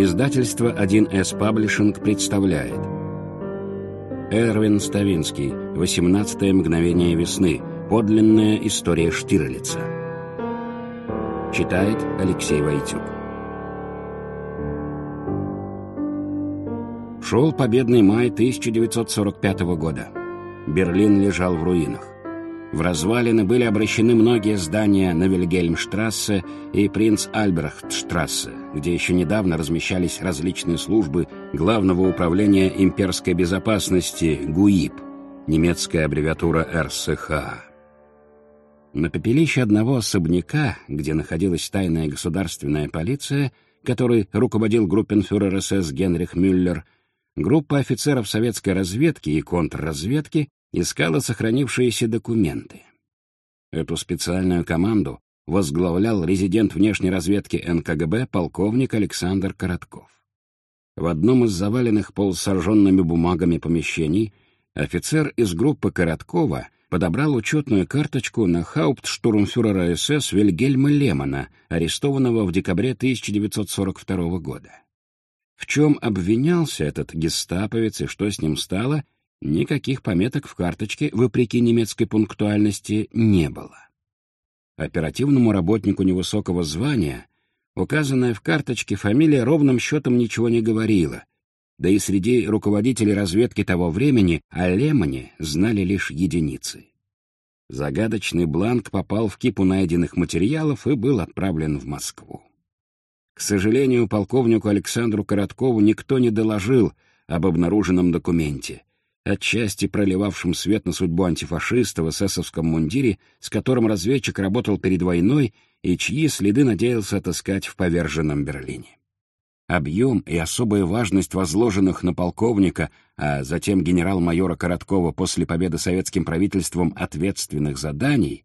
Издательство 1С Паблишинг представляет Эрвин Ставинский «18 мгновение весны. Подлинная история Штирлица». Читает Алексей Войтюк. Шел победный май 1945 года. Берлин лежал в руинах. В развалины были обращены многие здания на Вильгельмштрассе и Принц Альбрехтштрассе, где еще недавно размещались различные службы Главного управления имперской безопасности ГУИП, немецкая аббревиатура РСХ. На пепелище одного особняка, где находилась тайная государственная полиция, которой руководил группенфюрер СС Генрих Мюллер, группа офицеров советской разведки и контрразведки искала сохранившиеся документы. Эту специальную команду возглавлял резидент внешней разведки НКГБ полковник Александр Коротков. В одном из заваленных полусожженными бумагами помещений офицер из группы Короткова подобрал учетную карточку на хауптштурмфюрера СС Вильгельма Лемона, арестованного в декабре 1942 года. В чем обвинялся этот гестаповец и что с ним стало — Никаких пометок в карточке, вопреки немецкой пунктуальности, не было. Оперативному работнику невысокого звания указанная в карточке фамилия ровным счетом ничего не говорила, да и среди руководителей разведки того времени о Лемоне знали лишь единицы. Загадочный бланк попал в кипу найденных материалов и был отправлен в Москву. К сожалению, полковнику Александру Короткову никто не доложил об обнаруженном документе, отчасти проливавшим свет на судьбу антифашиста в эсэсовском мундире, с которым разведчик работал перед войной и чьи следы надеялся отыскать в поверженном Берлине. Объем и особая важность возложенных на полковника, а затем генерал-майора Короткова после победы советским правительством ответственных заданий,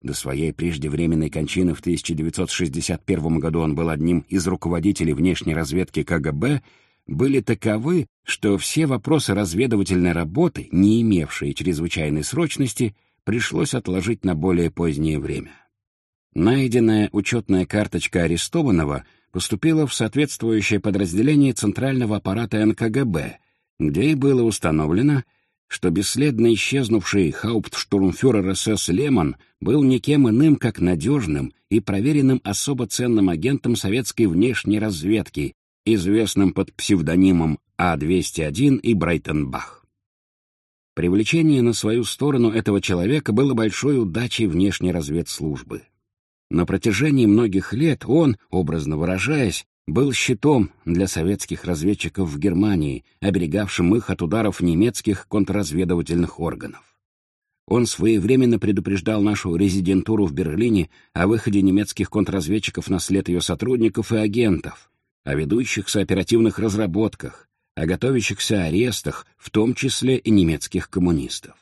до своей преждевременной кончины в 1961 году он был одним из руководителей внешней разведки КГБ, были таковы, что все вопросы разведывательной работы, не имевшие чрезвычайной срочности, пришлось отложить на более позднее время. Найденная учетная карточка арестованного поступила в соответствующее подразделение Центрального аппарата НКГБ, где и было установлено, что бесследно исчезнувший хауптштурмфюрер СС Лемон был никем иным, как надежным и проверенным особо ценным агентом советской внешней разведки, известным под псевдонимом А-201 и Брайтенбах. Привлечение на свою сторону этого человека было большой удачей внешней разведслужбы. На протяжении многих лет он, образно выражаясь, был щитом для советских разведчиков в Германии, оберегавшим их от ударов немецких контрразведывательных органов. Он своевременно предупреждал нашу резидентуру в Берлине о выходе немецких контрразведчиков на след ее сотрудников и агентов, о ведущихся оперативных разработках, о готовящихся арестах, в том числе и немецких коммунистов.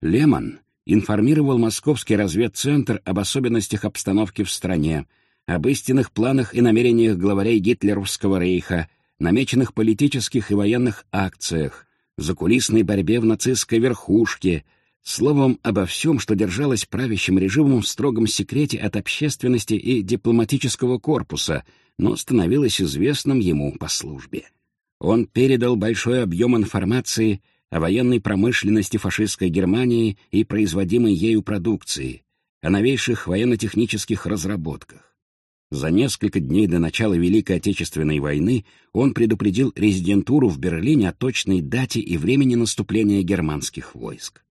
Лемон информировал Московский разведцентр об особенностях обстановки в стране, об истинных планах и намерениях главарей гитлеровского рейха, намеченных политических и военных акциях, закулисной борьбе в нацистской верхушке, словом, обо всем, что держалось правящим режимом в строгом секрете от общественности и дипломатического корпуса — но становилось известным ему по службе. Он передал большой объем информации о военной промышленности фашистской Германии и производимой ею продукции, о новейших военно-технических разработках. За несколько дней до начала Великой Отечественной войны он предупредил резидентуру в Берлине о точной дате и времени наступления германских войск.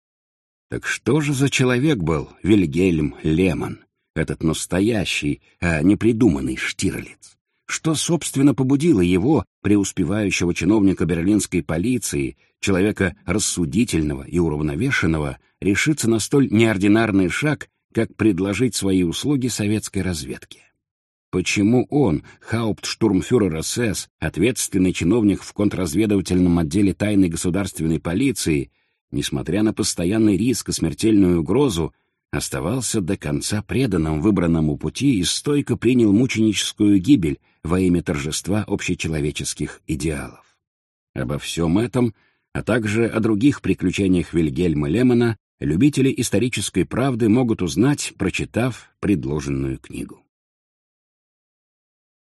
Так что же за человек был Вильгельм Лемон, этот настоящий, а не придуманный Штирлиц? Что, собственно, побудило его, преуспевающего чиновника берлинской полиции, человека рассудительного и уравновешенного, решиться на столь неординарный шаг, как предложить свои услуги советской разведке? Почему он, хауптштурмфюрер СС, ответственный чиновник в контрразведывательном отделе тайной государственной полиции, несмотря на постоянный риск и смертельную угрозу, оставался до конца преданным выбранному пути и стойко принял мученическую гибель во имя торжества общечеловеческих идеалов. Обо всем этом, а также о других приключениях Вильгельма Лемона, любители исторической правды могут узнать, прочитав предложенную книгу.